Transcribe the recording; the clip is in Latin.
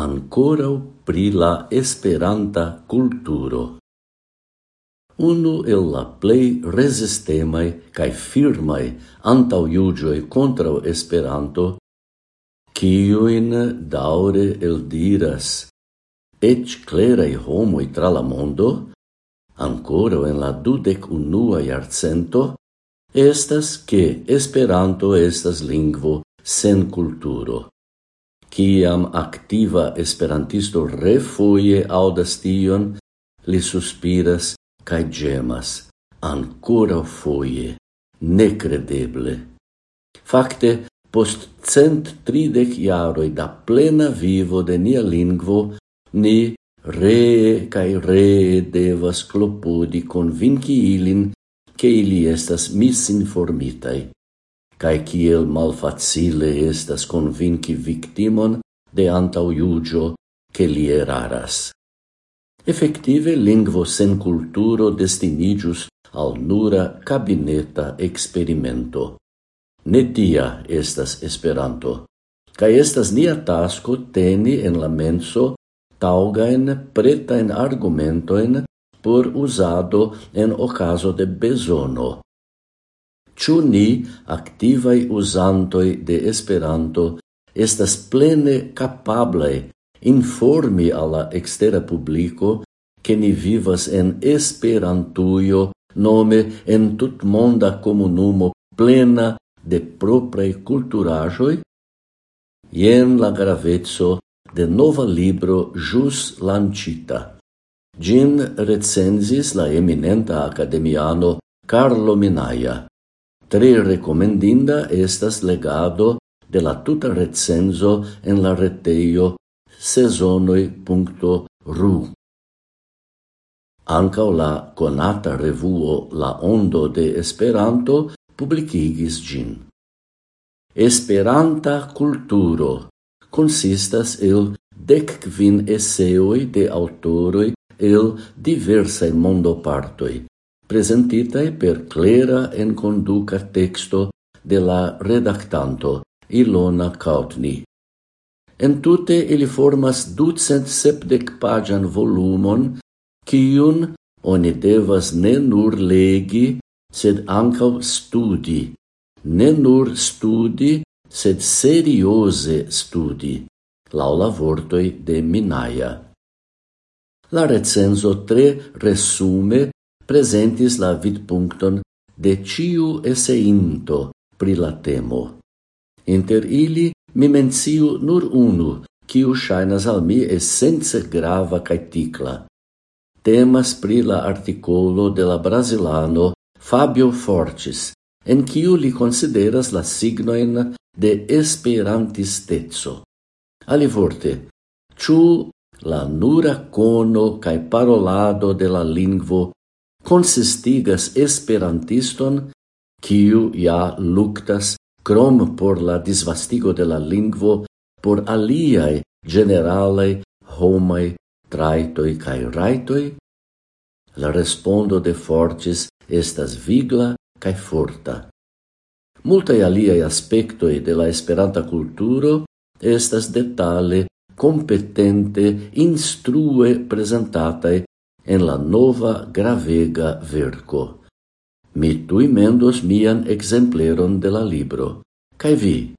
ancora pri la Esperanta kulturo. Unu el la plej rezistemaj kaj firmaj iugioi kontraŭ Esperanto, quiuin daure el diras, et kleraj homoi tra la mondo, ancora en la dudec unua iarcento, estas che Esperanto estas lingvo sen culturo. Ciam activa esperantisto refoie audas tion, li suspiras cae gemas, ancora foie, necredeble. Facte, post cent tridec iaroi da plena vivo de nia lingvo, ni ree cae ree devas clopodi convinci ilin che ili estas misinformitai cae kiel malfacile estas convinci victimon de antau iugio che li eraras. Effective, lingvo sen culturo destinigius al nura cabineta experimento. Ne tia estas esperanto, cae estas nia tasco teni en la menso taugaen pretaen argumentoen por usado en ocaso de besono, ciu ni, activai uzantoj de Esperanto, estas plene capablei informi alla la publico che ke ni vivas en Esperantujo, nome en tutmonda comunumo plena de proprei culturajoi? Ien la graveco de nova libro jus lancita. Gin recenzis la eminenta academiano Carlo Minaia. Tre recomendinda estas legado de la tuta recenzo en la reteio sezonoi.ru. Ankaŭ la konata revuo La Ondo de Esperanto publikigis gin. Esperanta kulturo consistas el decquin esseoi de autoroi el diversae mondopartoi, presentitae per clera enconduca texto de la redactanto Ilona Kautni. Entute ili formas ducent sepdec pagian volumon, cium oni devas ne nur legi, sed ancau studi, ne nur studi, sed seriose studi, laula vortoi de Minaia. La recenso tre resume presentis la vidpunkton de ciu eseinto pri la temo. Inter ili mi menciu nur unu, kiu shainas al mi essence grava cae ticla. Temas pri la articolo de la brasilano Fabio Fortis, en kiu li consideras la signoin de esperantistezzo. Ali vorte, ciu la nura cono cae parolado de la lingvo consistigas esperantiston, kiu ja luctas krom por la disvastigo de la lingvo por aliai generale homai traitoi cae raitoi? La respondo de Fortis estas vigla cae forta. Multae aliai aspectoi de la esperanta culturo estas detale competente instrue presentatae en la nova gravega verco. Mi tui mendos mian exempleron de la libro, cae vi,